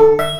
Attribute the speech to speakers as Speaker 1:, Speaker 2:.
Speaker 1: you.